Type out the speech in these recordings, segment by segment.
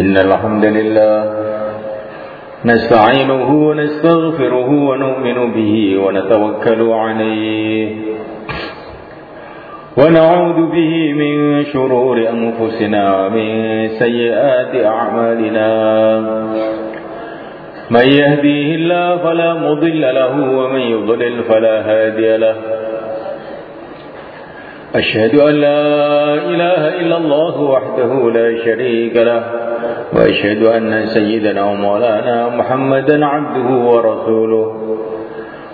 إن الحمد لله نستعينه ونستغفره ونؤمن به ونتوكل عليه ونعوذ به من شرور أنفسنا ومن سيئات أعمالنا. من يهديه الله فلا مضل له ومن يضلل فلا هادي له. أشهد أن لا إله إلا الله وحده لا شريك له. وأشهد أن سيدنا ومولانا محمدا عبده ورسوله.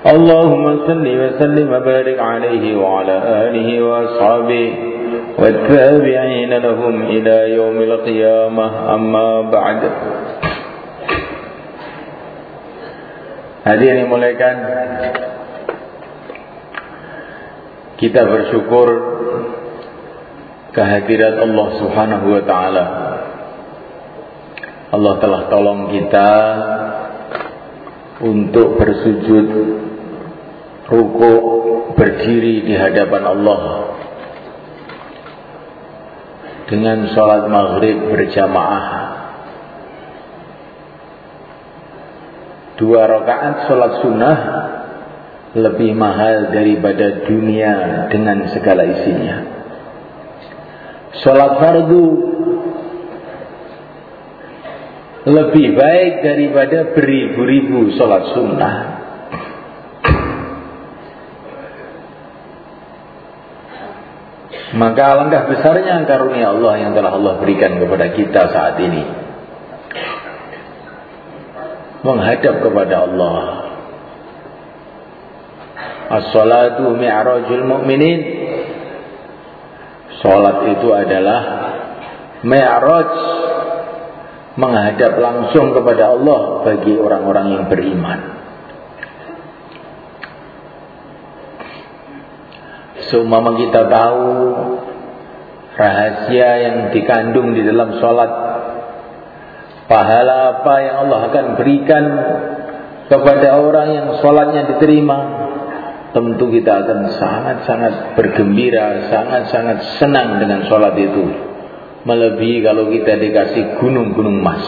اللهم صل وسلم وبارك عليه وعلى آله وأصحابه والتابعين لهم إلى يوم القيامة. أما بعد. Hadirin dimulaikan Kita bersyukur kehadirat Allah Subhanahu wa taala. Allah telah tolong kita untuk bersujud ruku berdiri di hadapan Allah dengan sholat maghrib berjamaah dua rakaat sholat sunnah lebih mahal daripada dunia dengan segala isinya. Sholat fardu lebih baik daripada beribu-ribu sholat sunnah. Maka alangkah besarnya karunia Allah yang telah Allah berikan kepada kita saat ini. Menghadap kepada Allah As-salatu mi'rajul mu'minin. Salat itu adalah mi'raj menghadap langsung kepada Allah bagi orang-orang yang beriman. Seumpama kita tahu rahasia yang dikandung di dalam salat, pahala apa yang Allah akan berikan kepada orang yang salatnya diterima, tentu kita akan sangat-sangat bergembira, sangat-sangat senang dengan sholat itu. Melebihi kalau kita dikasih gunung-gunung emas.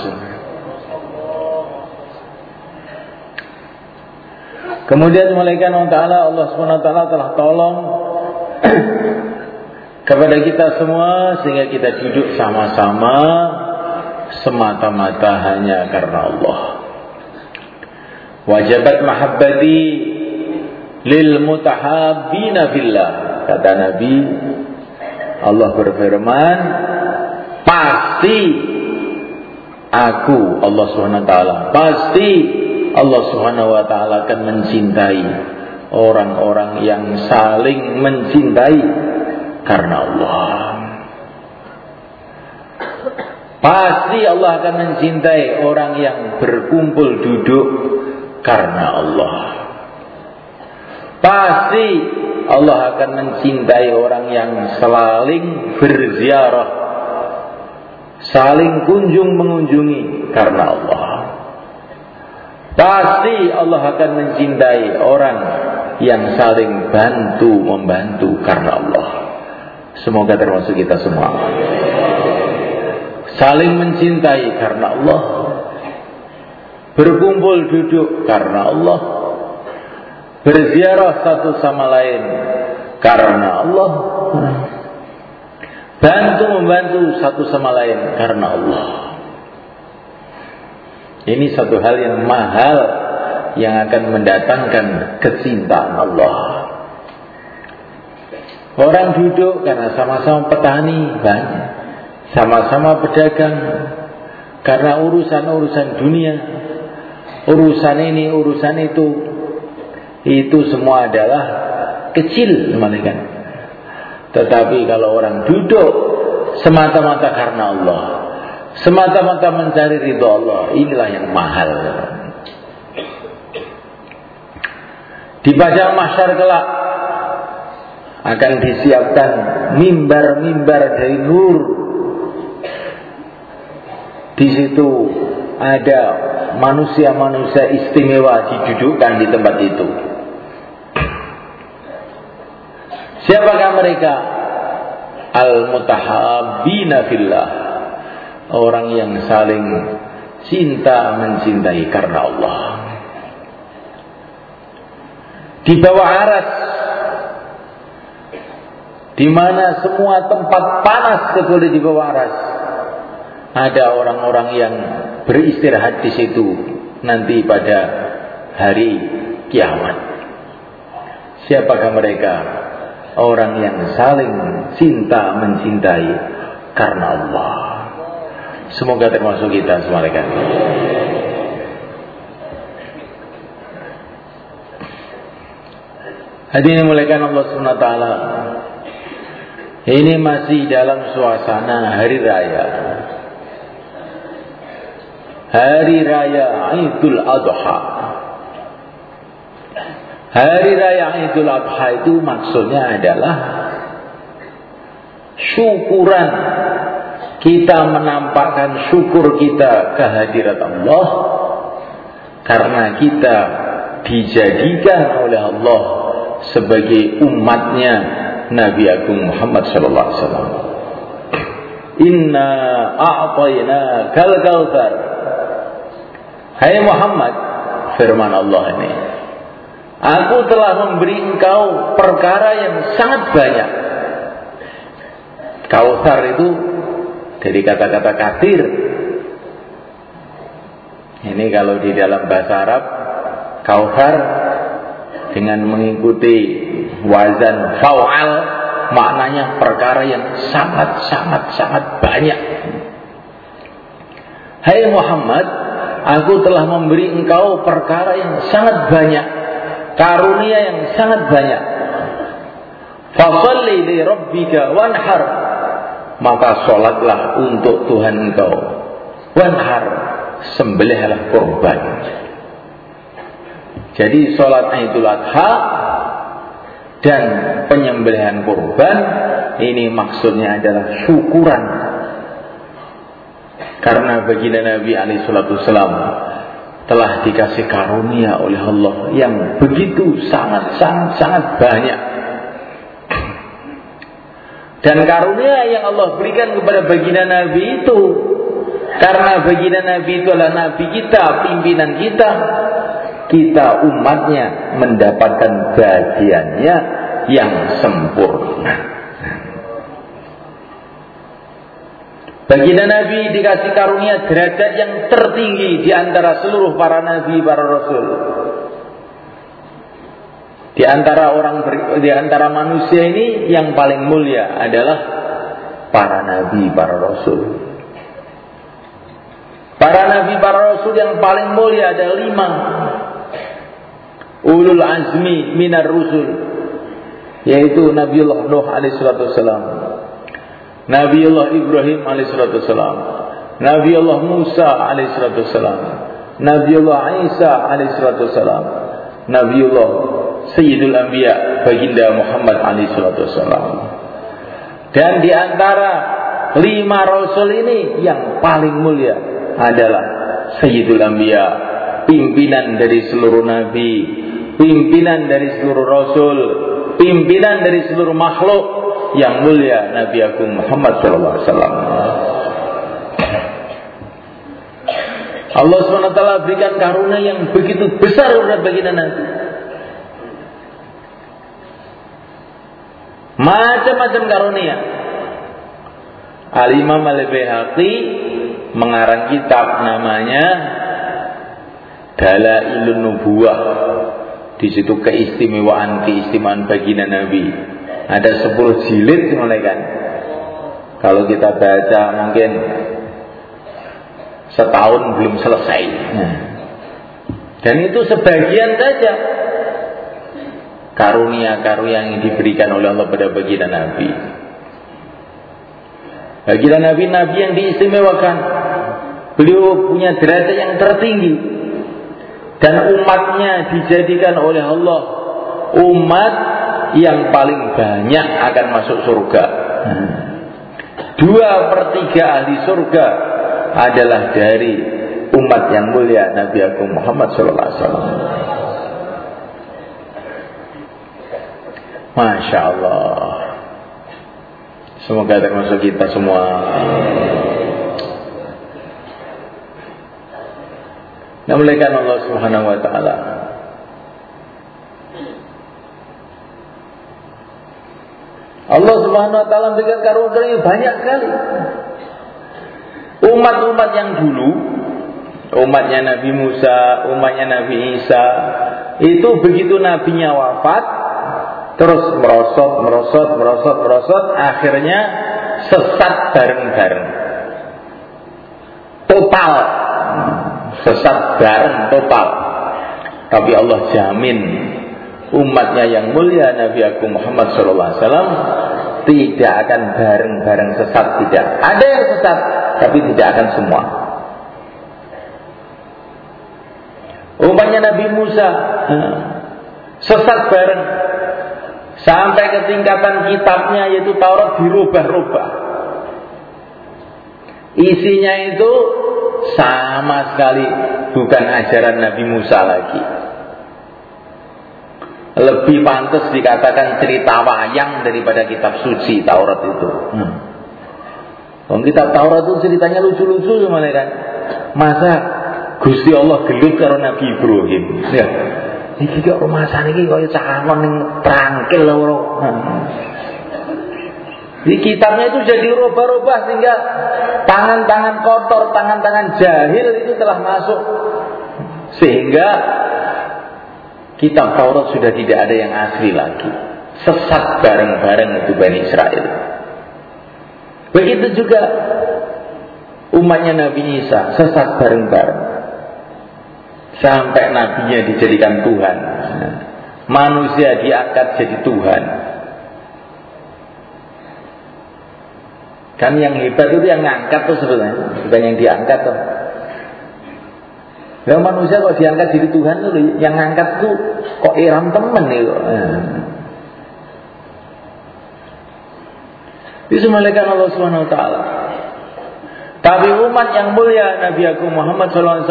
Kemudian malaikat Allah Ta'ala Allah SWT telah tolong kepada kita semua sehingga kita duduk sama-sama semata-mata hanya karena Allah. Wajabat mahabbati lil mutahabbina fillah kata Nabi Allah berfirman pasti aku Allah Subhanahu wa taala pasti Allah Subhanahu wa taala akan mencintai orang-orang yang saling mencintai karena Allah Pasti Allah akan mencintai orang yang berkumpul duduk karena Allah. Pasti Allah akan mencintai orang yang saling berziarah, saling kunjung mengunjungi karena Allah. Pasti Allah akan mencintai orang yang saling bantu membantu karena Allah. Semoga termasuk kita semua. Saling mencintai karena Allah. Berkumpul duduk karena Allah berziarah satu sama lain karena Allah bantu membantu satu sama lain karena Allah ini satu hal yang mahal yang akan mendatangkan kecintaan Allah orang duduk karena sama-sama petani banyak sama-sama pedagang karena urusan-urusan dunia urusan ini urusan itu itu semua adalah kecil malaikat. Tetapi kalau orang duduk semata-mata karena Allah, semata-mata mencari ridho Allah, inilah yang mahal. Di padang mahsyar kelak akan disiapkan mimbar-mimbar dari nur. Di situ ada manusia-manusia istimewa didudukkan di tempat itu. Siapakah mereka? Al-mutahabbina fillah. orang yang saling cinta mencintai karena Allah. Di bawah aras di mana semua tempat panas kecuali di bawah aras ada orang-orang yang beristirahat di situ nanti pada hari kiamat. Siapakah mereka? Orang yang saling cinta mencintai karena Allah. Semoga termasuk kita semua rekan. Hadirin muliakan Allah Subhanahu taala. Ini masih dalam suasana hari raya. Hari raya Idul Adha. Hari raya Idul Adha itu maksudnya adalah syukuran kita menampakkan syukur kita kehadirat Allah karena kita dijadikan oleh Allah sebagai umatnya Nabi Agung Muhammad sallallahu alaihi wasallam. Inna a'tayna kal kautsar. Hai Muhammad, firman Allah ini. Aku telah memberi engkau perkara yang sangat banyak. Kautsar itu dari kata-kata katir. Ini kalau di dalam bahasa Arab, kauthar dengan mengikuti wazan fa'al maknanya perkara yang sangat sangat sangat banyak. Hai Muhammad, aku telah memberi engkau perkara yang sangat banyak, karunia yang sangat banyak. Fasalli li rabbika wanhar. Maka sholatlah untuk Tuhan engkau. Wanhar. Sembelihlah korban. Jadi sholat Idul Adha dan penyembelihan korban ini maksudnya adalah syukuran. Karena baginda Nabi Ali Shallallahu Wasallam telah dikasih karunia oleh Allah yang begitu sangat sangat sangat banyak dan karunia yang Allah berikan kepada baginda Nabi itu karena baginda Nabi itu adalah Nabi kita, pimpinan kita, kita umatnya mendapatkan bagiannya yang sempurna. Baginda Nabi dikasih karunia derajat yang tertinggi di antara seluruh para nabi, para rasul. Di antara orang di antara manusia ini yang paling mulia adalah para nabi, para rasul. Para nabi, para rasul yang paling mulia ada lima. Ulul azmi minar rusul. Yaitu Nabiullah Nuh alaihissalam. Nabiullah Ibrahim alaihissalam. Nabiullah Musa alaihissalam. Nabiullah Isa alaihissalam. Nabiullah Sayyidul Anbiya baginda Muhammad alaihi salatu wasallam. Dan di antara lima rasul ini yang paling mulia adalah Sayyidul Anbiya, pimpinan dari seluruh nabi, pimpinan dari seluruh rasul, pimpinan dari seluruh makhluk yang mulia Nabi Agung Muhammad wasallam. Allah SWT berikan karunia yang begitu besar kepada baginda Nabi. Macam-macam karunia. Al-Imam Al-Bihaqi mengarang kitab namanya Dalailun Nubuwah. Di situ keistimewaan-keistimewaan baginda Nabi. Ada 10 jilid kan. Kalau kita baca mungkin setahun belum selesai. Nah. Dan itu sebagian saja karunia-karunia yang diberikan oleh Allah pada baginda Nabi. Baginda Nabi Nabi yang diistimewakan. Beliau punya derajat yang tertinggi dan umatnya dijadikan oleh Allah umat yang paling banyak akan masuk surga. Dua pertiga ahli surga adalah dari umat yang mulia Nabi Agung Muhammad SAW. Masya Allah. Semoga termasuk kita semua. Namun Allah Subhanahu wa taala. Allah Subhanahu wa taala memberikan karunia banyak sekali. Umat-umat yang dulu, umatnya Nabi Musa, umatnya Nabi Isa, itu begitu nabinya wafat, terus merosot, merosot, merosot, merosot, akhirnya sesat bareng-bareng. Total. Sesat bareng total. Tapi Allah jamin umatnya yang mulia Nabi Agung Muhammad SAW tidak akan bareng-bareng sesat tidak. Ada yang sesat, tapi tidak akan semua. Umatnya Nabi Musa sesat bareng sampai ke tingkatan kitabnya yaitu Taurat dirubah-rubah. Isinya itu sama sekali bukan ajaran Nabi Musa lagi lebih pantas dikatakan cerita wayang daripada kitab suci Taurat itu. Hmm. Kalau kitab Taurat itu ceritanya lucu-lucu semuanya kan. Masa Gusti Allah gelut karo Nabi Ibrahim. Ya. Iki kok rumah iki kaya calon ning trangkil lho. Hmm. Di kitabnya itu jadi rubah-rubah sehingga tangan-tangan kotor, tangan-tangan jahil itu telah masuk. Sehingga Kitab Taurat sudah tidak ada yang asli lagi. Sesat bareng-bareng itu Bani Israel. Begitu juga umatnya Nabi Isa sesat bareng-bareng. Sampai nabinya dijadikan Tuhan. Manusia diangkat jadi Tuhan. Kan yang hebat itu yang ngangkat tuh sebenarnya, bukan yang diangkat tuh. Ya manusia kok diangkat jadi Tuhan itu yang ngangkat tuh kok iram temen nih kok. Itu malaikat Allah Subhanahu wa taala. Tapi umat yang mulia Nabi Agung Muhammad SAW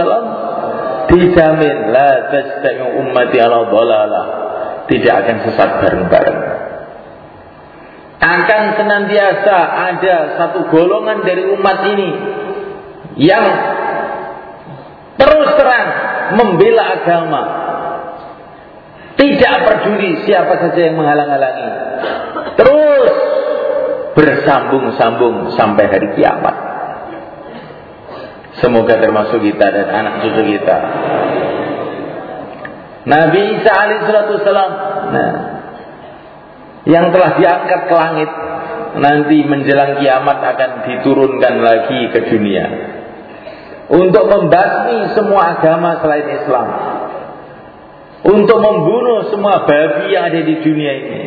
dijamin la tastami ummati ala dhalalah. Tidak akan sesat bareng-bareng. Akan senantiasa ada satu golongan dari umat ini yang terus terang membela agama. Tidak peduli siapa saja yang menghalang-halangi. Terus bersambung-sambung sampai hari kiamat. Semoga termasuk kita dan anak cucu kita. Nabi Isa alaihissalam. Nah, yang telah diangkat ke langit nanti menjelang kiamat akan diturunkan lagi ke dunia untuk membasmi semua agama selain Islam, untuk membunuh semua babi yang ada di dunia ini.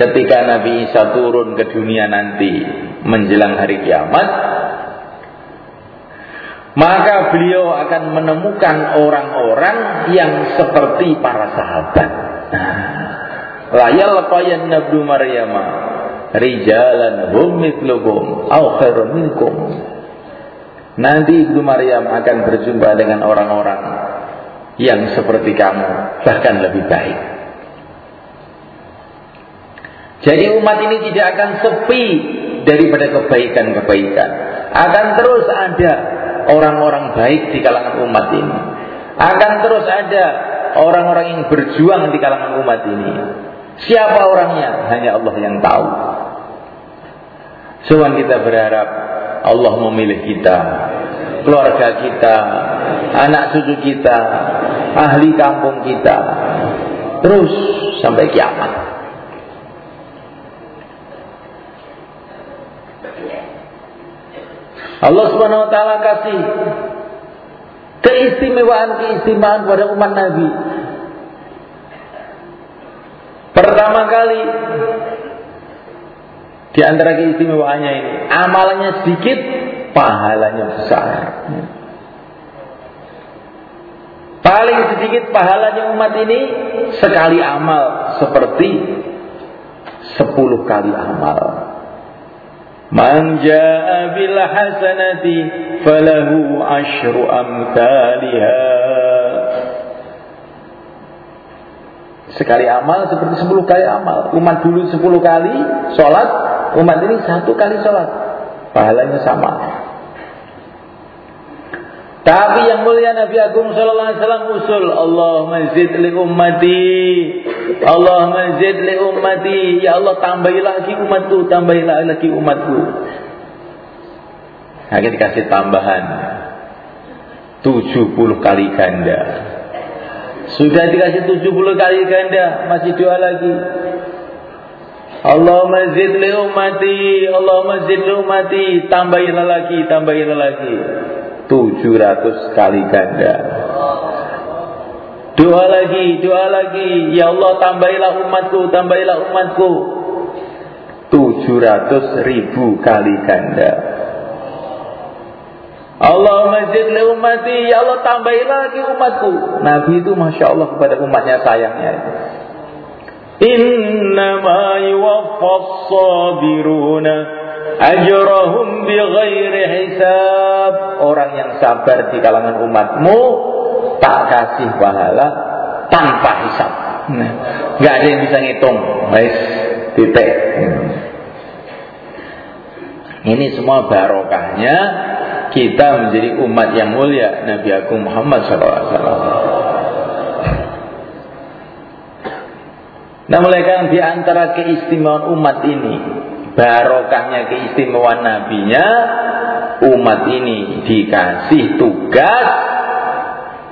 Ketika Nabi Isa turun ke dunia nanti menjelang hari kiamat, maka beliau akan menemukan orang-orang yang seperti para sahabat. Layal Nabi Maryam rijalan hum khairun. Nanti Ibnu Maryam akan berjumpa dengan orang-orang yang seperti kamu, bahkan lebih baik. Jadi umat ini tidak akan sepi daripada kebaikan-kebaikan. Akan terus ada orang-orang baik di kalangan umat ini. Akan terus ada orang-orang yang berjuang di kalangan umat ini. Siapa orangnya? Hanya Allah yang tahu. Cuman kita berharap Allah memilih kita, keluarga kita, anak cucu kita, ahli kampung kita, terus sampai kiamat. Allah Subhanahu wa taala kasih keistimewaan-keistimewaan pada umat Nabi. Pertama kali di antara keistimewaannya ini, amalnya sedikit, pahalanya besar. Paling sedikit pahalanya umat ini sekali amal seperti sepuluh kali amal. Man jaa bil hasanati falahu asyru amsalha. Sekali amal seperti sepuluh kali amal. Umat dulu sepuluh kali sholat, umat ini satu kali sholat. Pahalanya sama. Tapi yang mulia Nabi Agung Sallallahu Alaihi Wasallam usul Allah mazid li ummati. Allah mazid li ummati. Ya Allah tambahi lagi umatku Tambahilah lagi umatku. Akhirnya dikasih tambahan. 70 kali ganda. Sudah dikasih 70 kali ganda Masih dua lagi. Allah mazid li ummati Allah mazid li ummati. Tambahilah lagi Tambahilah lagi 700 kali ganda. Doa lagi, doa lagi. Ya Allah tambahilah umatku, tambahilah umatku. 700 ribu kali ganda. Allahumma zid li ummati, ya Allah tambahilah lagi umatku. Nabi itu Masya Allah kepada umatnya sayangnya. Innama yuwaffas sabiruna ajrahum bighairi hisab. Orang yang sabar di kalangan umatmu tak kasih pahala tanpa hisab. Nah, nggak ada yang bisa ngitung. Guys titik. Ini semua barokahnya kita menjadi umat yang mulia Nabi Agung Muhammad SAW Nah, mulai di antara keistimewaan umat ini barokahnya keistimewaan nabinya umat ini dikasih tugas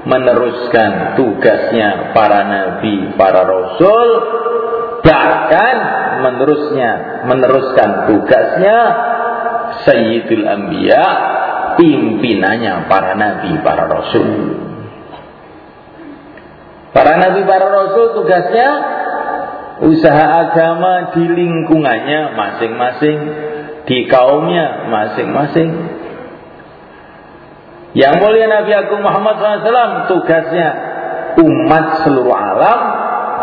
meneruskan tugasnya para nabi, para rasul bahkan menerusnya meneruskan tugasnya Sayyidul Anbiya pimpinannya para nabi, para rasul. Para nabi, para rasul tugasnya usaha agama di lingkungannya masing-masing, di kaumnya masing-masing. Yang mulia Nabi Agung Muhammad SAW tugasnya umat seluruh alam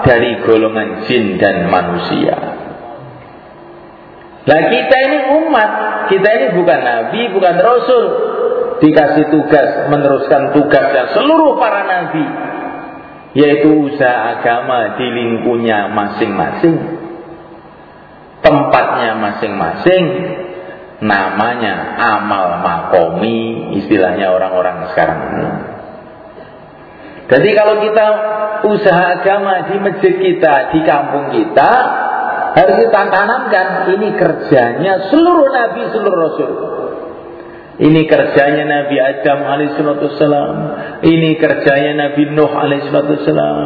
dari golongan jin dan manusia. Nah kita ini umat, kita ini bukan nabi, bukan rasul. Dikasih tugas meneruskan tugasnya seluruh para nabi, yaitu usaha agama di lingkunya masing-masing tempatnya masing-masing namanya amal makomi istilahnya orang-orang sekarang ini. Jadi kalau kita usaha agama di masjid kita di kampung kita harus kita tanamkan ini kerjanya seluruh nabi seluruh rasul ini kerjanya Nabi Adam alaihissalam. Ini kerjanya Nabi Nuh alaihissalam.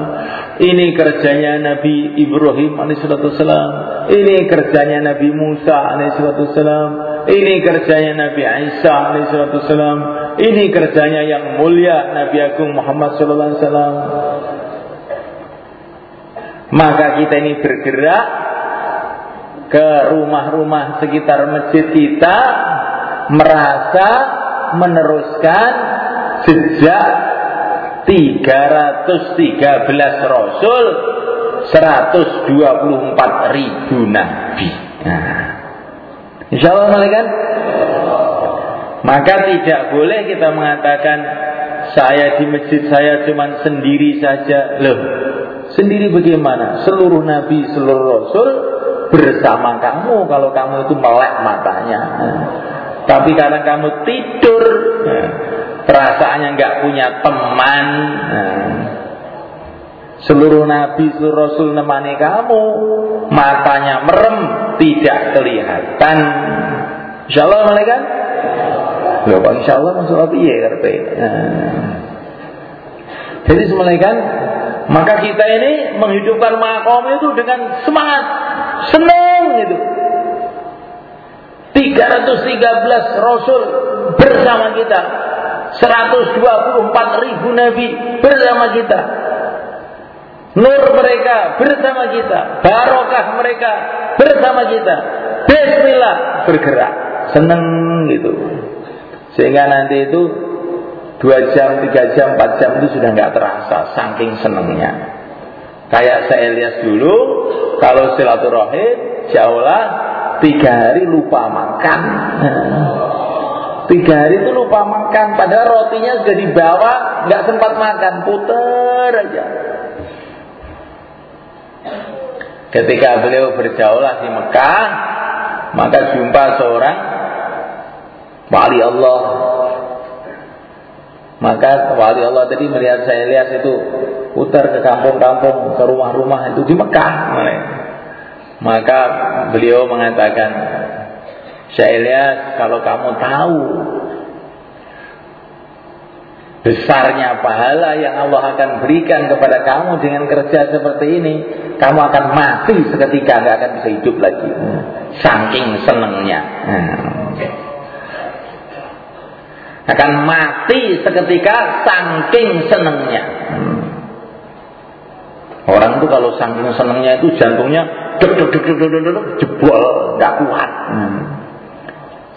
Ini kerjanya Nabi Ibrahim alaihissalam. Ini kerjanya Nabi Musa alaihissalam. Ini kerjanya Nabi Isa alaihissalam. Ini kerjanya yang mulia Nabi Agung Muhammad sallallahu alaihi wasallam. Maka kita ini bergerak ke rumah-rumah sekitar masjid kita merasa meneruskan sejak 313 Rasul 124 ribu Nabi. Nah, Insya Allah malaikat. Maka tidak boleh kita mengatakan saya di masjid saya cuma sendiri saja. Loh sendiri bagaimana? Seluruh Nabi seluruh Rasul bersama kamu kalau kamu itu melek matanya tapi karena kamu tidur, ya, perasaannya nggak punya teman. Ya, seluruh nabi, seluruh rasul nemani kamu, matanya merem, tidak kelihatan. Insya Allah malaikat. Loh, insya Allah maksud iya karpe. Nah. Jadi semalaikat, maka kita ini menghidupkan makom itu dengan semangat, senang gitu. 313 Rasul bersama kita. 124 ribu Nabi bersama kita. Nur mereka bersama kita. Barokah mereka bersama kita. Bismillah bergerak. Seneng gitu. Sehingga nanti itu dua jam, tiga jam, empat jam itu sudah nggak terasa Saking senengnya. Kayak saya lihat dulu Kalau silaturahim Jauhlah tiga hari lupa makan. Tiga hari itu lupa makan padahal rotinya sudah dibawa nggak sempat makan puter aja. Ketika beliau berjaulah di Mekah maka jumpa seorang wali Allah. Maka wali Allah tadi melihat saya lihat itu putar ke kampung-kampung, ke rumah-rumah itu di Mekah. Maka beliau mengatakan, saya lihat kalau kamu tahu besarnya pahala yang Allah akan berikan kepada kamu dengan kerja seperti ini, kamu akan mati seketika, nggak akan bisa hidup lagi. Saking senengnya. Akan mati seketika saking senengnya. Orang itu kalau saking senengnya itu jantungnya dek dek dek dek dek dek jebol nggak kuat. Hmm.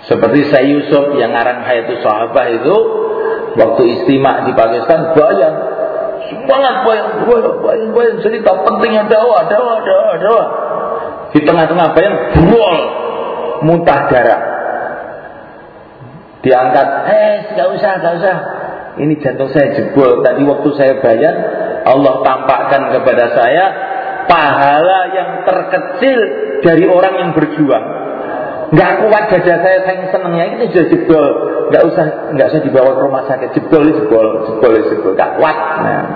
Seperti saya Yusuf yang ngarang itu sahabat itu waktu istimak di Pakistan bayang. Semangat bayang bayang bayang, bayang. Cerita pentingnya dakwah dakwah dakwah dakwah. Di tengah-tengah bayang buol muntah darah. Diangkat eh nggak usah nggak usah. Ini jantung saya jebol. Tadi waktu saya bayar Allah tampakkan kepada saya pahala yang terkecil dari orang yang berjuang. Nggak kuat dada saya saya senengnya ini sudah jebol. Nggak usah nggak usah dibawa ke rumah sakit. Jebol jebol jebol jebol. Nggak kuat. Nah.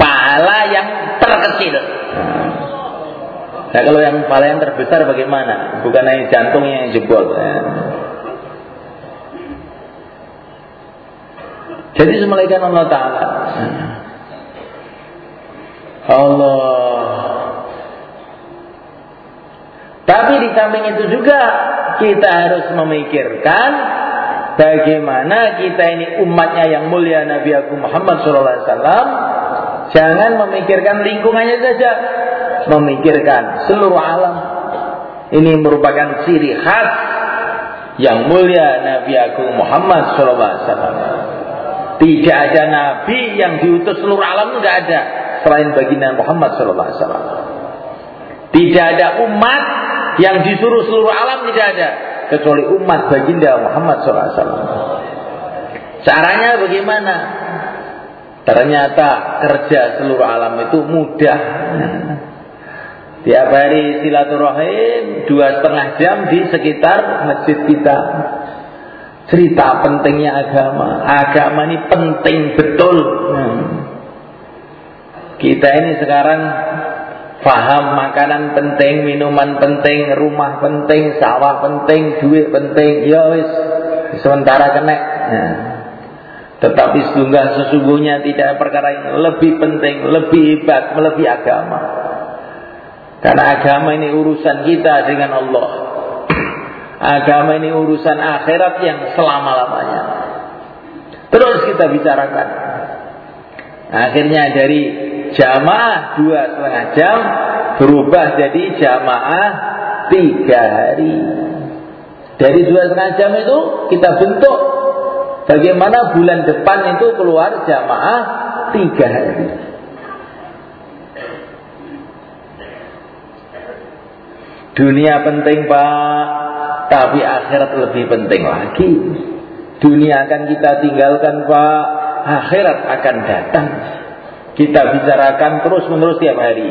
pahala yang terkecil. Nah. kalau yang pahala yang terbesar bagaimana? Bukan hanya jantungnya yang jebol. Nah. Jadi semalakan Allah Ta'ala Allah Tapi di samping itu juga kita harus memikirkan bagaimana kita ini umatnya yang mulia Nabi Agung Muhammad SAW jangan memikirkan lingkungannya saja, memikirkan seluruh alam. Ini merupakan ciri khas yang mulia Nabi Agung Muhammad SAW. Tidak ada nabi yang diutus seluruh alam tidak ada selain baginda Muhammad sallallahu alaihi wasallam. Tidak ada umat yang disuruh seluruh alam tidak ada kecuali umat baginda Muhammad wasallam. Caranya bagaimana? Ternyata kerja seluruh alam itu mudah. Tiap hari silaturahim dua setengah jam di sekitar masjid kita cerita pentingnya agama. Agama ini penting betul. Hmm. Kita ini sekarang paham makanan penting, minuman penting, rumah penting, sawah penting, duit penting. Ya wis, sementara kena. Nah. Tetapi sesungguhnya sesungguhnya tidak perkara yang lebih penting, lebih hebat, melebihi agama. Karena agama ini urusan kita dengan Allah. Agama ini urusan akhirat yang selama-lamanya. Terus kita bicarakan. Akhirnya dari jamaah dua setengah jam berubah jadi jamaah tiga hari. Dari dua setengah jam itu kita bentuk bagaimana bulan depan itu keluar jamaah tiga hari. Dunia penting pak tapi akhirat lebih penting lagi. Dunia akan kita tinggalkan Pak. Akhirat akan datang. Kita bicarakan terus menerus tiap hari.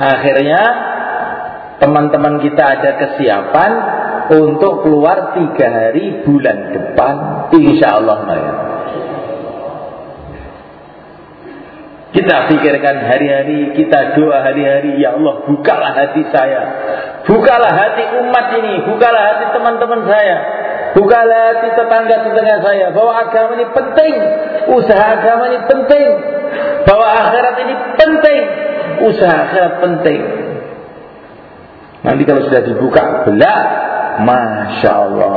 Akhirnya teman-teman kita ada kesiapan untuk keluar tiga hari bulan depan. Insya Allah. Kita pikirkan hari-hari, kita doa hari-hari, ya Allah bukalah hati saya. Bukalah hati umat ini, bukalah hati teman-teman saya. Bukalah hati tetangga-tetangga saya bahwa agama ini penting, usaha agama ini penting, bahwa akhirat ini penting, usaha akhirat penting. Nanti kalau sudah dibuka belak, masya Allah,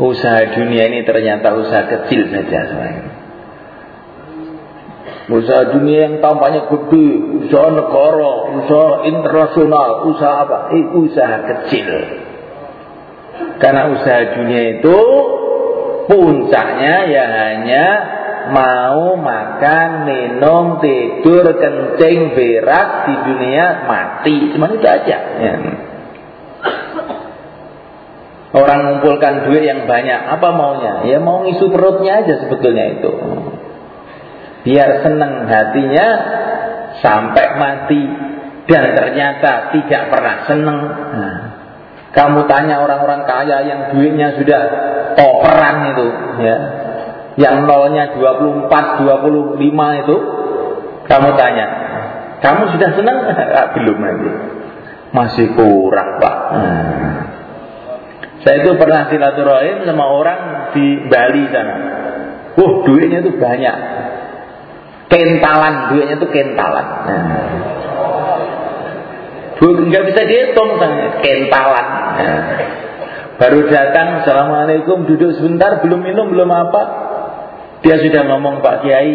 usaha dunia ini ternyata usaha kecil saja sebenarnya. Usaha dunia yang tampaknya gede, usaha negara, usaha internasional, usaha apa? Eh, usaha kecil. Karena usaha dunia itu puncaknya ya hanya mau makan, minum, tidur, kencing, berak di dunia mati. Cuma itu aja. Ya. Orang mengumpulkan duit yang banyak, apa maunya? Ya mau ngisi perutnya aja sebetulnya itu biar senang hatinya sampai mati dan ternyata tidak pernah senang. Nah, kamu tanya orang-orang kaya yang duitnya sudah toperan itu, ya, yang nolnya 24, 25 itu kamu tanya, kamu sudah senang? Belum nanti. Masih kurang, Pak. Hmm. Saya itu pernah silaturahim sama orang di Bali sana. Wah, duitnya itu banyak. Kentalan, duitnya itu kentalan. Nah. Nggak bisa dihitung, kentalan. Nah. Baru datang, Assalamualaikum, duduk sebentar, belum minum, belum apa. Dia sudah ngomong Pak Kiai,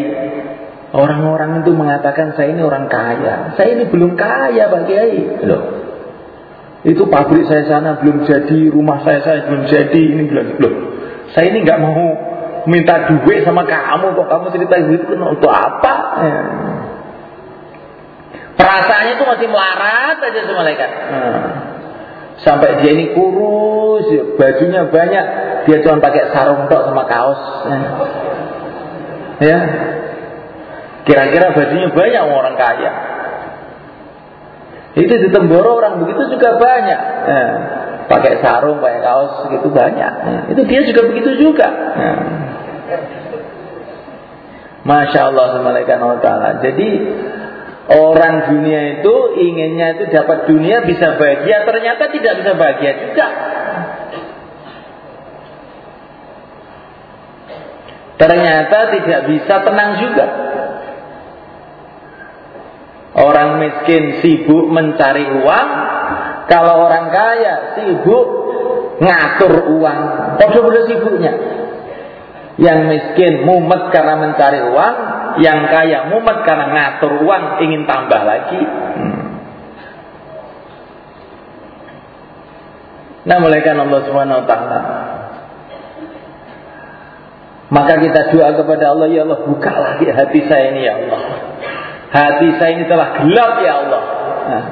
orang-orang itu mengatakan saya ini orang kaya. Saya ini belum kaya Pak Kiai. Loh. Itu pabrik saya sana belum jadi, rumah saya saya belum jadi, ini belum. Loh, saya ini nggak mau minta duit sama kamu kok kamu cerita gitu untuk apa? Ya. Perasaannya itu masih melarat aja sama malaikat. Nah. Sampai dia ini kurus, bajunya banyak, dia cuma pakai sarung tok sama kaos. Ya. Ya. Kira-kira bajunya banyak orang kaya. Itu di Temboro orang begitu juga banyak. Ya. Pakai sarung, pakai kaos gitu banyak. Ya. Itu dia juga begitu juga. Ya. Masya Allah Jadi orang dunia itu inginnya itu dapat dunia bisa bahagia, ternyata tidak bisa bahagia juga. Ternyata tidak bisa tenang juga. Orang miskin sibuk mencari uang, kalau orang kaya sibuk ngatur uang. Apa sibuknya? Yang miskin mumet karena mencari uang, yang kaya mumet karena ngatur uang ingin tambah lagi. Hmm. Nah, mulaikan Allah Subhanahu taala maka kita doa kepada Allah, ya Allah bukalah hati saya ini ya Allah. Hati saya ini telah gelap ya Allah. Nah,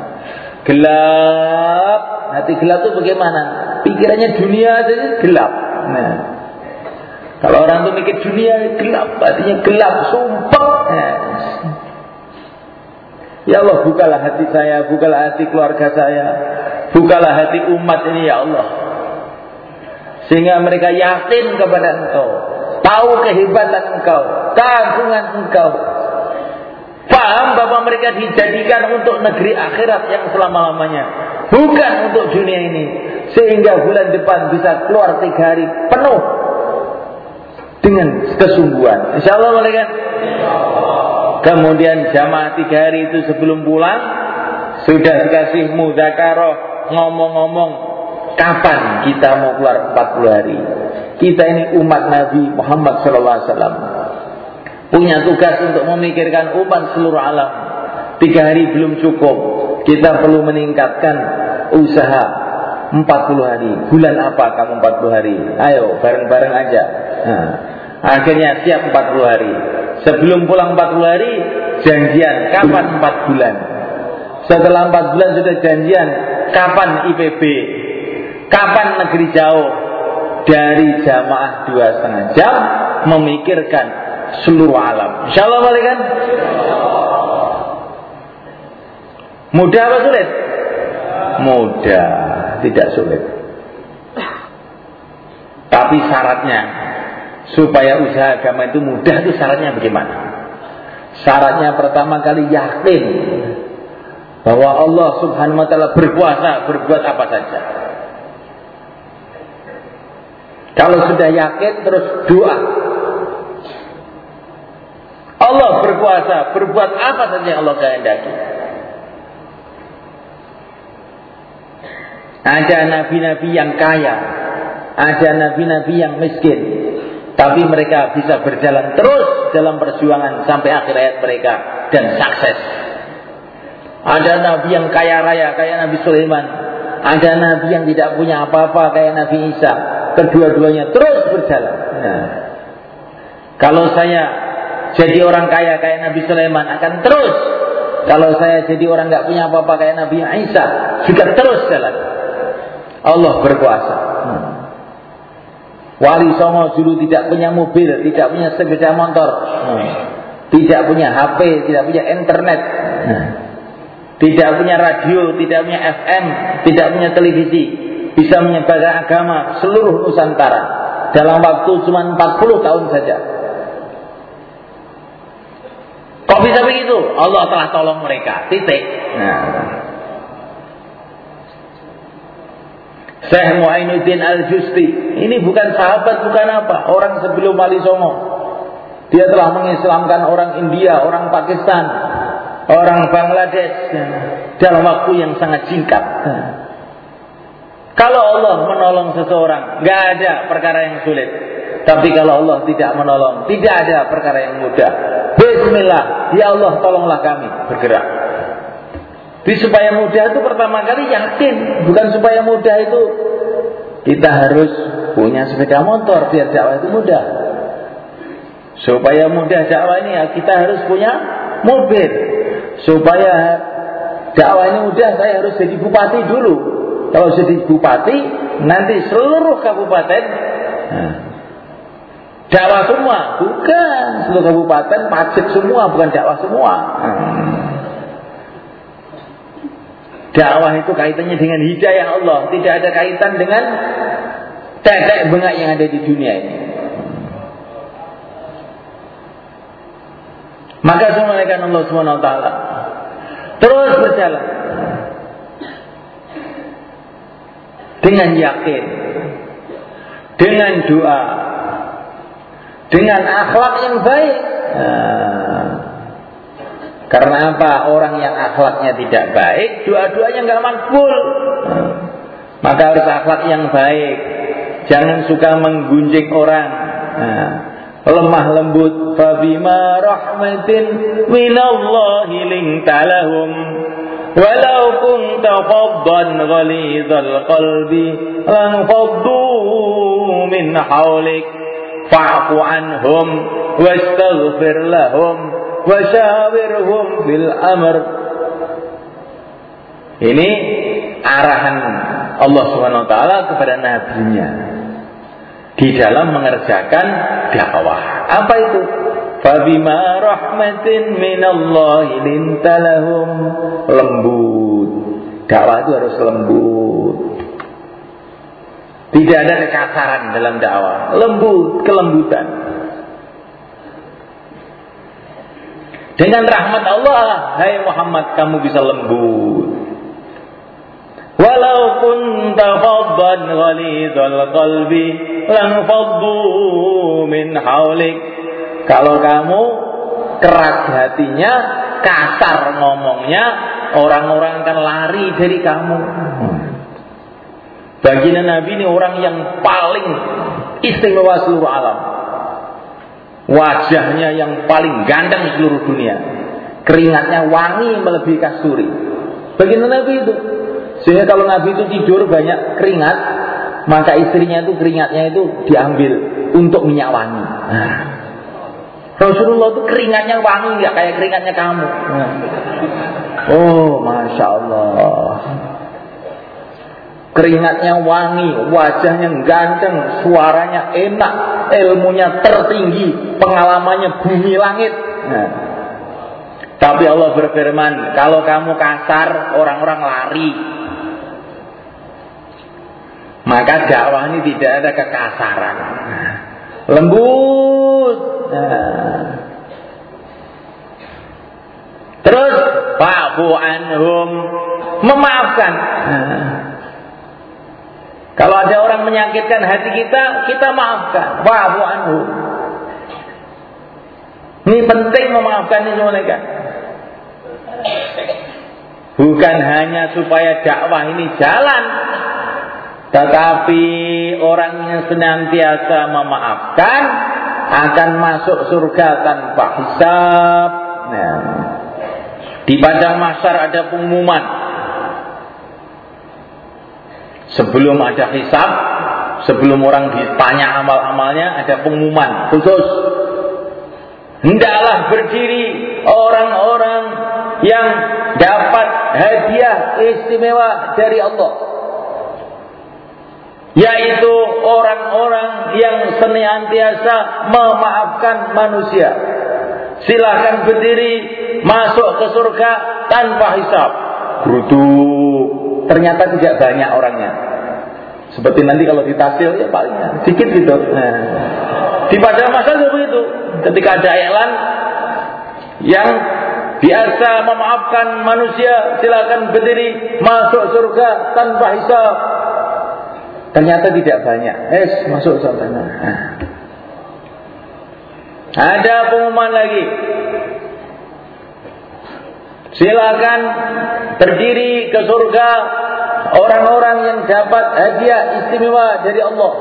gelap, hati gelap itu bagaimana? Pikirannya dunia saja gelap. Nah, kalau orang itu mikir dunia gelap, hatinya gelap, sumpah. Nah, ya Allah bukalah hati saya, bukalah hati keluarga saya, bukalah hati umat ini ya Allah. Sehingga mereka yakin kepada Engkau Tahu kehebatan engkau, keagungan engkau. Paham bahwa mereka dijadikan untuk negeri akhirat yang selama-lamanya. Bukan untuk dunia ini. Sehingga bulan depan bisa keluar tiga hari penuh. Dengan kesungguhan. Insya Allah mereka. Kemudian jamaah tiga hari itu sebelum pulang. Sudah dikasih mudakaroh. Ngomong-ngomong. Kapan kita mau keluar 40 hari. Kita ini umat Nabi Muhammad SAW punya tugas untuk memikirkan umat seluruh alam. Tiga hari belum cukup. Kita perlu meningkatkan usaha 40 hari. Bulan apa kamu 40 hari? Ayo bareng-bareng aja. Nah, akhirnya siap 40 hari. Sebelum pulang 40 hari, janjian kapan 4 bulan. Setelah 4 bulan sudah janjian kapan IPB, kapan negeri jauh, dari jamaah dua setengah jam memikirkan seluruh alam. Insya Allah boleh kan? Mudah apa sulit? Mudah, tidak sulit. Tapi syaratnya supaya usaha agama itu mudah itu syaratnya bagaimana? Syaratnya pertama kali yakin bahwa Allah Subhanahu wa taala berkuasa berbuat apa saja. Kalau sudah yakin terus doa. Allah berkuasa, berbuat apa saja yang Allah kehendaki. Ada nabi-nabi yang kaya, ada nabi-nabi yang miskin, tapi mereka bisa berjalan terus dalam perjuangan sampai akhir hayat mereka dan sukses. Ada nabi yang kaya raya kayak Nabi Sulaiman, ada nabi yang tidak punya apa-apa kayak Nabi Isa, kedua-duanya terus berjalan. Nah, kalau saya jadi orang kaya kayak Nabi Sulaiman akan terus. Kalau saya jadi orang nggak punya apa-apa kayak Nabi Isa juga terus jalan. Allah berkuasa. Hmm. Wali Songo dulu tidak punya mobil, tidak punya sepeda motor, hmm. tidak punya HP, tidak punya internet, hmm. tidak punya radio, tidak punya FM, tidak punya televisi bisa menyebarkan agama seluruh Nusantara dalam waktu cuma 40 tahun saja. Kok bisa begitu? Allah telah tolong mereka. Titik. Nah. Syekh Muhainuddin Al-Justi. Ini bukan sahabat, bukan apa. Orang sebelum Wali Songo. Dia telah mengislamkan orang India, orang Pakistan, orang Bangladesh dalam waktu yang sangat singkat. Kalau Allah menolong seseorang, nggak ada perkara yang sulit. Tapi kalau Allah tidak menolong, tidak ada perkara yang mudah. Bismillah, ya Allah tolonglah kami bergerak. Di supaya mudah itu pertama kali yakin, bukan supaya mudah itu kita harus punya sepeda motor biar dakwah itu mudah. Supaya mudah dakwah ini ya kita harus punya mobil. Supaya dakwah ini mudah saya harus jadi bupati dulu. Kalau jadi bupati nanti seluruh kabupaten nah, dakwah semua, bukan seluruh kabupaten pajak semua, bukan dakwah semua. Hmm. Dakwah itu kaitannya dengan hidayah Allah, tidak ada kaitan dengan tetek bengak yang ada di dunia ini. Maka semua Allah Subhanahu wa terus berjalan dengan yakin, dengan doa, dengan akhlak yang baik. Nah, karena apa? Orang yang akhlaknya tidak baik, doa-doanya nggak makbul. Nah, maka harus akhlak yang baik. Jangan suka menggunjing orang. Nah, lemah lembut. Fabima rahmatin minallahi lintalahum. Kunta faddan ghalidhal qalbi lan faddu min hawlik fa'fu anhum wastaghfir lahum wasyawirhum bil amr ini arahan Allah Subhanahu wa taala kepada nabinya di dalam mengerjakan dakwah. Apa itu? Fabima rahmatin minallahi lintalahum lembut. Dakwah itu harus lembut. Tidak ada kekasaran dalam dakwah. Lembut, kelembutan. Dengan rahmat Allah, hai Muhammad, kamu bisa lembut. Walau kunta faddan ghalidhal qalbi lan faddu min haulik. Kalau kamu keras hatinya, kasar ngomongnya, orang-orang akan lari dari kamu. Baginda Nabi ini orang yang paling istimewa seluruh alam. Wajahnya yang paling ganteng seluruh dunia. Keringatnya wangi melebihi kasturi. Baginda Nabi itu. Sehingga kalau Nabi itu tidur banyak keringat, maka istrinya itu keringatnya itu diambil untuk minyak wangi. Nah. Rasulullah itu keringatnya wangi nggak kayak keringatnya kamu. Oh, masya Allah. Keringatnya wangi, wajahnya ganteng, suaranya enak, ilmunya tertinggi, pengalamannya bumi langit. Nah. Tapi Allah berfirman, kalau kamu kasar, orang-orang lari. Maka dakwah ini tidak ada kekasaran. Nah. Lembut. Nah. Terus, Fa'fu anhum. Memaafkan. Nah. Kalau ada orang menyakitkan hati kita, kita maafkan. Wa'fu anhu. Ini penting memaafkan ini mereka. Bukan hanya supaya dakwah ini jalan, tetapi orang yang senantiasa memaafkan akan masuk surga tanpa hisab. Nah, di padang masyar ada pengumuman Sebelum ada hisab, sebelum orang ditanya amal-amalnya, ada pengumuman khusus. Hendaklah berdiri orang-orang yang dapat hadiah istimewa dari Allah. Yaitu orang-orang yang senantiasa memaafkan manusia. Silahkan berdiri masuk ke surga tanpa hisab. Geruduk ternyata tidak banyak orangnya. Seperti nanti kalau ditasil ya palingnya sedikit gitu. Nah, di masa itu begitu. Ketika ada iklan yang biasa memaafkan manusia, silakan berdiri masuk surga tanpa hisab. Ternyata tidak banyak. Es masuk surga. Nah. Ada pengumuman lagi. Silakan berdiri ke surga orang-orang yang dapat hadiah istimewa dari Allah.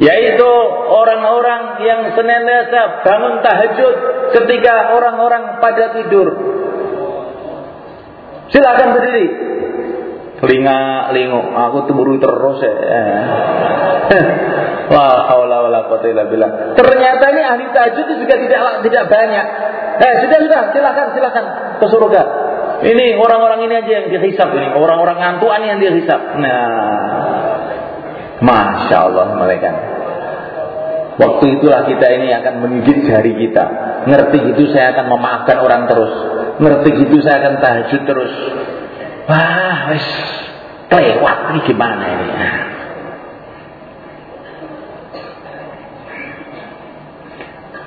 Yaitu orang-orang yang senantiasa bangun tahajud ketika orang-orang pada tidur. Silakan berdiri. Telinga linguk, aku temburu terus ya. Wah, haula wala quwata. Ternyata ini ahli tahajud itu juga tidak tidak banyak. Eh, sudah sudah, silakan silakan ke surga. Ini orang-orang ini aja yang dihisap ini, orang-orang ngantuan yang dihisap. Nah, masya Allah mereka. Waktu itulah kita ini akan menggigit jari kita. Ngerti gitu saya akan memaafkan orang terus. Ngerti gitu saya akan tahajud terus. Wah, wis kelewat ini gimana ini?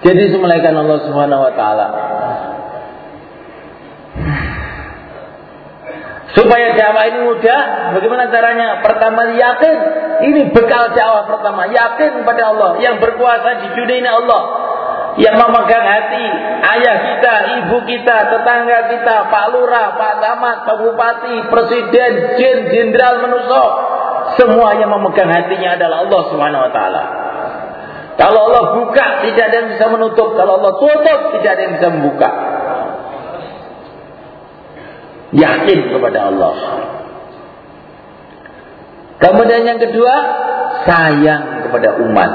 Jadi semulaikan Allah Subhanahu wa taala Supaya dakwah ini mudah, bagaimana caranya? Pertama yakin, ini bekal dakwah pertama, yakin pada Allah yang berkuasa di dunia ini Allah. Yang memegang hati ayah kita, ibu kita, tetangga kita, Pak Lurah, Pak Camat, Pak Bupati, Presiden, Jin, Jenderal, Menuso. Semua yang memegang hatinya adalah Allah Subhanahu wa taala. Kalau Allah buka, tidak ada yang bisa menutup. Kalau Allah tutup, tidak ada yang bisa membuka. Yakin kepada Allah. Kemudian yang kedua, sayang kepada umat.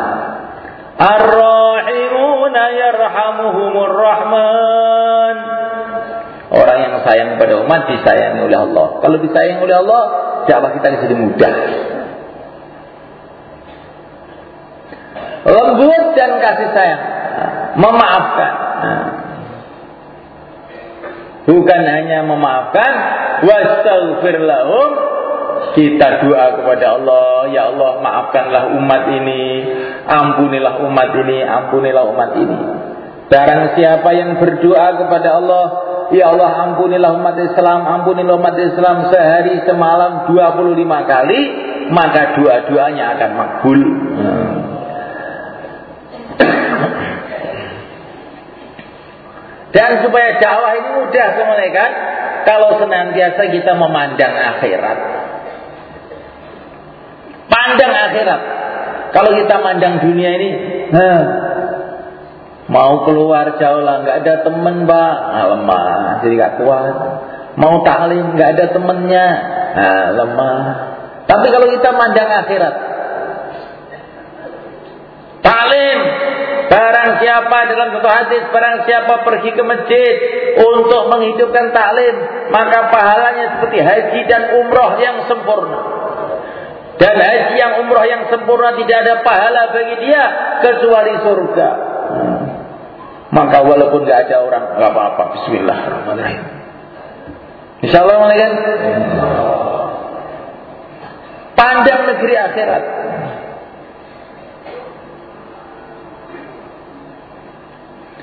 Ar-Rahimuna yarhamuhumur Rahman. Orang yang sayang kepada umat disayangi oleh Allah. Kalau disayangi oleh Allah, dakwah kita jadi mudah. Lembut dan kasih sayang. Memaafkan. Bukan hanya memaafkan, wastaghfir lahum kita doa kepada Allah, ya Allah maafkanlah umat ini, ampunilah umat ini, ampunilah umat ini. Barang siapa yang berdoa kepada Allah, ya Allah ampunilah umat Islam, ampunilah umat Islam sehari semalam 25 kali, maka doa-doanya akan makbul. Dan supaya dakwah ini mudah semuanya kan, kalau senantiasa kita memandang akhirat. Pandang akhirat. Kalau kita mandang dunia ini, nah, mau keluar jauh lah, nggak ada temen mbak, nah, lemah, jadi nggak kuat. Mau taklim, nggak ada temennya, nah, lemah. Tapi kalau kita mandang akhirat, taklim, Barang siapa dalam satu hadis, barang siapa pergi ke masjid untuk menghidupkan taklim, maka pahalanya seperti haji dan umroh yang sempurna. Dan haji yang umroh yang sempurna tidak ada pahala bagi dia kecuali surga. Maka walaupun gak ada orang, nggak apa-apa. Bismillahirrahmanirrahim. Insya Allah, Pandang negeri akhirat.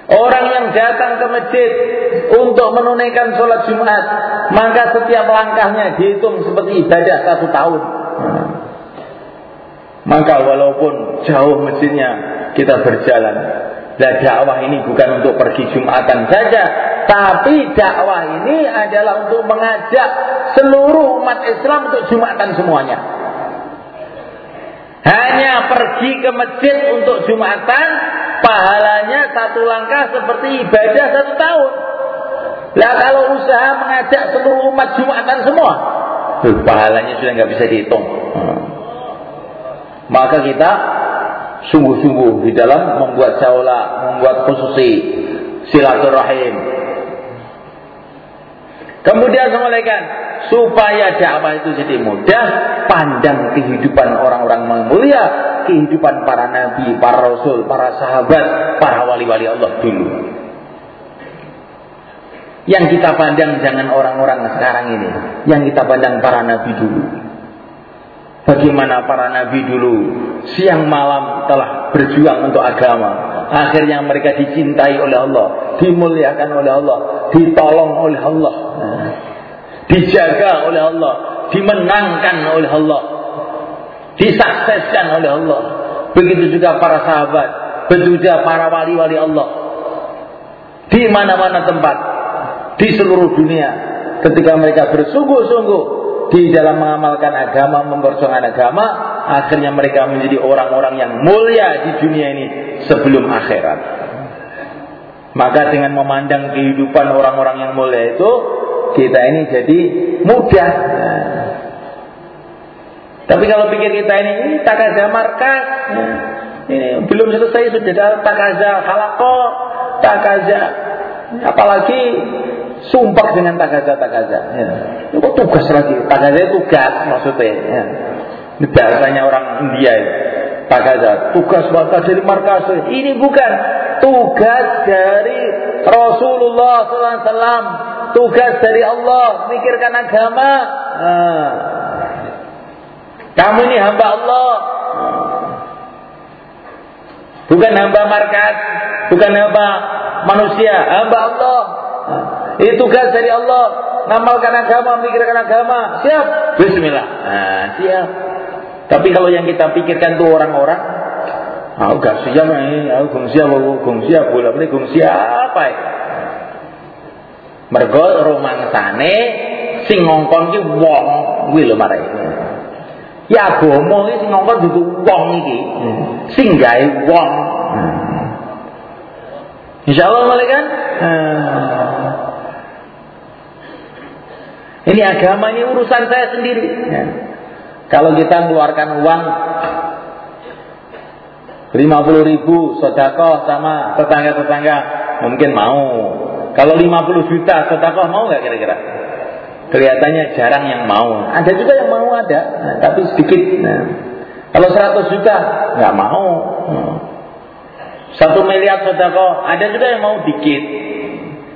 Orang yang datang ke masjid untuk menunaikan sholat Jumat, maka setiap langkahnya dihitung seperti ibadah satu tahun. Maka walaupun jauh masjidnya kita berjalan, dan dakwah ini bukan untuk pergi Jumatan saja, tapi dakwah ini adalah untuk mengajak seluruh umat Islam untuk Jumatan semuanya. Hanya pergi ke masjid untuk Jumatan pahalanya satu langkah seperti ibadah satu tahun. Lah kalau usaha mengajak seluruh umat Jumatan semua, pahalanya sudah nggak bisa dihitung. Hmm. Maka kita sungguh-sungguh di dalam membuat saula, membuat khususi silaturahim. Kemudian semalekan supaya dakwah itu jadi mudah, pandang kehidupan orang-orang mulia kehidupan para nabi, para rasul, para sahabat, para wali-wali Allah dulu. Yang kita pandang jangan orang-orang sekarang ini, yang kita pandang para nabi dulu. Bagaimana para nabi dulu siang malam telah berjuang untuk agama, Akhirnya mereka dicintai oleh Allah, dimuliakan oleh Allah, ditolong oleh Allah, dijaga oleh Allah, dimenangkan oleh Allah, disukseskan oleh Allah. Begitu juga para sahabat, begitu juga para wali-wali Allah. Di mana-mana tempat, di seluruh dunia, ketika mereka bersungguh-sungguh di dalam mengamalkan agama, memperjuangkan agama, akhirnya mereka menjadi orang-orang yang mulia di dunia ini sebelum akhirat. Maka dengan memandang kehidupan orang-orang yang mulia itu, kita ini jadi mudah. Tapi kalau pikir kita ini, ini takaza markas, ini belum selesai sudah ada takaza halako, takaza, apalagi sumpah dengan takaza-takaza. Ya. Kok tugas lagi, takaza itu tugas maksudnya. Ya. Bahasanya orang India itu. Takaza, tugas batas dari markas. Ini bukan tugas dari Rasulullah SAW. Tugas dari Allah, mikirkan agama. Nah. Kamu ini hamba Allah. Bukan hamba markas, bukan hamba manusia, hamba Allah. Itu tugas dari Allah. Ngamalkan agama, mikirkan agama. Siap? Bismillah. Nah, siap. Tapi kalau yang kita pikirkan tuh orang-orang, aku gak siap aku gong siap, aku gong siap, bola ini gong siapa ya? Mergo romangsane sing ngongkon ki wong kuwi lho marek. Ya agama iki sing ngongkon dudu wong iki. Sing gawe wong. Insyaallah malaikat. Hmm. Ini agama ini urusan saya sendiri. Ya. Kalau kita mengeluarkan uang 50 ribu sodakoh sama tetangga-tetangga mungkin mau. Kalau 50 juta sodakoh mau nggak kira-kira? Kelihatannya jarang yang mau. Ada juga yang mau ada, nah, tapi sedikit. Nah. Kalau 100 juta nggak mau. Satu miliar sodakoh ada juga yang mau dikit.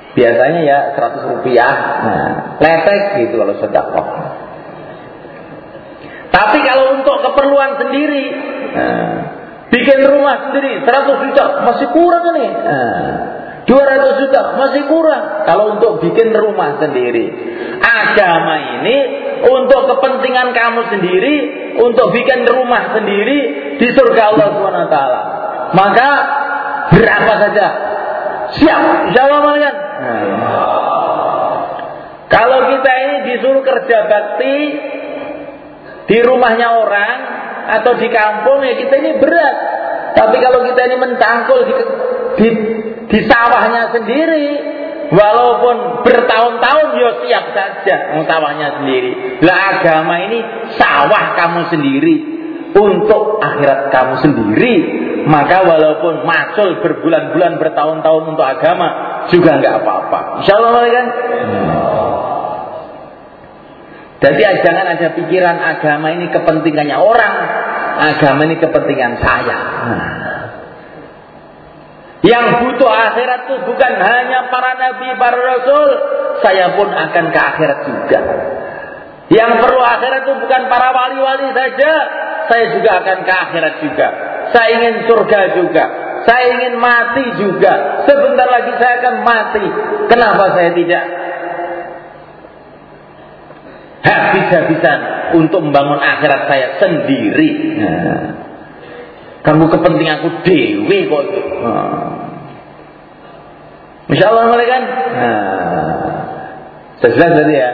Biasanya ya 100 rupiah. Nah, letek gitu kalau sedekah. Tapi kalau untuk keperluan sendiri, nah, bikin rumah sendiri 100 juta masih kurang nih. Nah, 200 juta masih kurang kalau untuk bikin rumah sendiri. Agama ini untuk kepentingan kamu sendiri, untuk bikin rumah sendiri di surga Allah taala. Maka berapa saja siap insyaallah kalian. Kalau kita ini disuruh kerja bakti di rumahnya orang atau di kampung ya kita ini berat. Tapi kalau kita ini mencangkul di, di, di sawahnya sendiri, walaupun bertahun-tahun ya siap saja sawahnya sendiri. Lah agama ini sawah kamu sendiri untuk akhirat kamu sendiri. Maka walaupun macul berbulan-bulan bertahun-tahun untuk agama juga nggak apa-apa. Insya Allah kan. Jadi jangan ada pikiran agama ini kepentingannya orang, agama ini kepentingan saya. Yang butuh akhirat itu bukan hanya para nabi, para rasul, saya pun akan ke akhirat juga. Yang perlu akhirat itu bukan para wali-wali saja, saya juga akan ke akhirat juga. Saya ingin surga juga. Saya ingin mati juga. Sebentar lagi saya akan mati. Kenapa saya tidak? Habis-habisan untuk membangun akhirat saya sendiri. Nah. Kamu kepentingan aku dewi kok itu. Nah. Insya Allah kan? Nah. Sejelas tadi ya.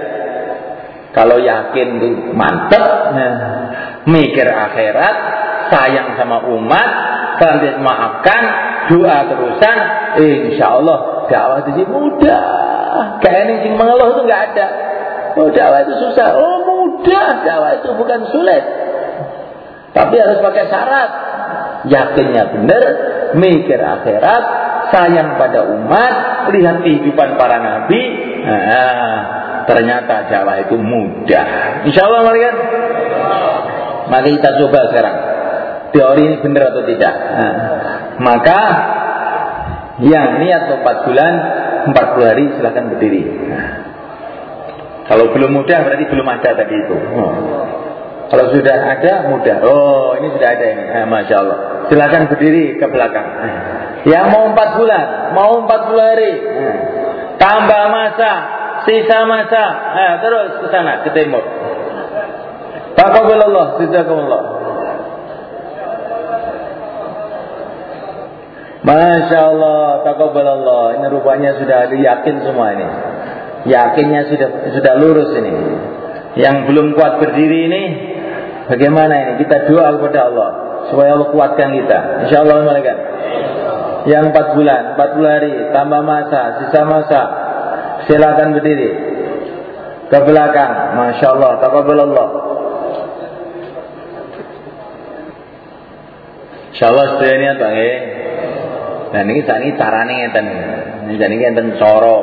Kalau yakin mantep, nah, mikir akhirat, sayang sama umat, kalian maafkan, doa terusan, insya Allah dakwah itu mudah. Kayak ini mengeluh itu nggak ada. Oh dakwah itu susah. Oh mudah dakwah itu bukan sulit. Tapi harus pakai syarat. Yakinnya benar, mikir akhirat, sayang pada umat, lihat kehidupan para nabi. Nah, ternyata dakwah itu mudah. Insya Allah mereka. Mari kita coba sekarang. Teori ini benar atau tidak. Nah, maka yang niat 4 bulan, 40 hari silahkan berdiri. Kalau belum mudah berarti belum ada tadi itu. Hmm. Kalau sudah ada mudah. Oh ini sudah ada ini. Nah, Masya Allah. Silahkan berdiri ke belakang. Nah. Yang mau empat bulan, mau empat puluh hari. Nah. Tambah masa, sisa masa. Nah, terus ke sana, ke timur. Taqabbalallah, jazakumullah. Masya Allah, taqabbalallah. Ini rupanya sudah yakin semua ini. Yakinnya sudah sudah lurus ini. Yang belum kuat berdiri ini, bagaimana ini? Kita doa kepada Allah supaya Allah kuatkan kita. Insya Allah malaikat. Yang empat bulan, empat bulan hari, tambah masa, sisa masa. Silakan berdiri ke belakang. Masya Allah, taqabbalallah. Insya Allah sedaya Pak nggih. Nah niki sakniki carane ngeten. Niki sakniki enten cara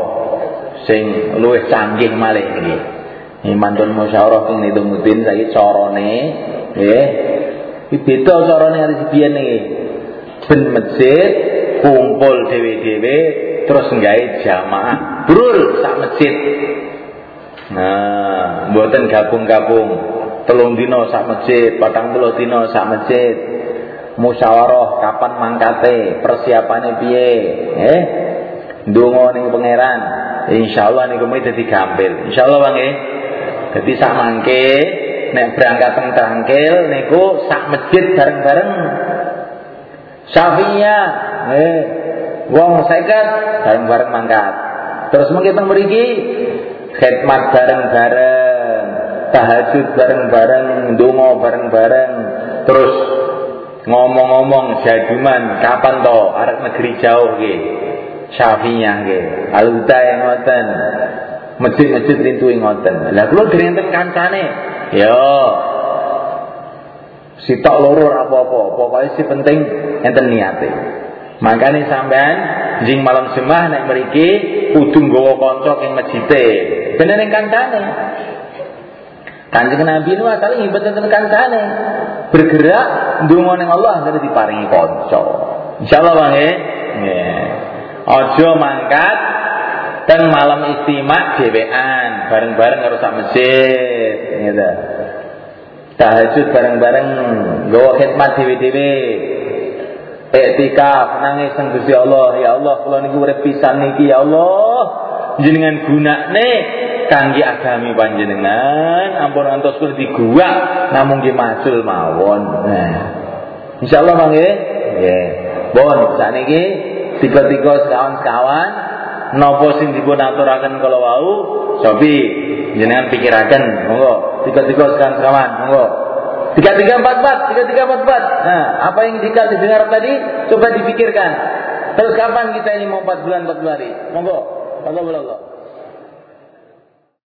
sing luwih canggih malih niki. Ini mantun musyawarah teng Nidumuddin saiki carane nggih. Iki beda carane nganti sebiyen niki. Ben masjid kumpul dhewe-dhewe terus nggawe jamaah brul sak masjid. Nah, mboten gabung-gabung telung dino sak masjid, patang puluh dino sak masjid musyawarah kapan mangkate, persiapane piye, eh? Ndonga ning pangeran. Insyaallah niku mesti dadi gampil. Insyaallah Bang nggih. Dadi sak mangke nek berangkat teng Trangkil niku sak masjid bareng-bareng. Syafi'iyah, eh wong seket bareng-bareng mangkat. Terus mungkin teng mriki khidmat bareng-bareng, tahajud bareng-bareng, ndonga bareng-bareng, terus Ngomong-ngomong jaduman kapan to arek negeri jauh ge. Syafi'iyah ge. Alutai ngoten. Masjid-masjid rintuing ngoten. Lah kula direnten kancane. Yo. Sitok loro apa-apa, pokoknya si penting enten niate. Makanya sampean jing malam semah naik mriki kudu nggawa kanca ing masjide. Bener ning kancane. Kanjeng Nabi itu asale ngibat tentang kancane. Bergerak ndonga ning Allah ngene diparingi kanca. Insyaallah Bang. Nggih. Aja mangkat teng malam istimak dhewean bareng-bareng karo sak masjid gitu. Tahajud bareng-bareng nggawa khidmat dhewe-dhewe. Iktikaf nangis teng Gusti Allah, ya Allah kula niku urip pisan niki ya Allah. Jenengan gunakne kangge agami panjenengan ampun antos kula digua namung nggih macul mawon. Nah. Insyaallah mangke nggih. Bon sakniki tiga-tiga sekawan-sekawan napa sing dipun aturaken kala wau sobi jenengan pikiraken monggo tiga-tiga sekawan-sekawan monggo tiga tiga empat empat tiga tiga empat empat nah apa yang dikal didengar tadi coba dipikirkan. Terus kapan kita ini mau empat bulan empat hari? Monggo. Allah Allah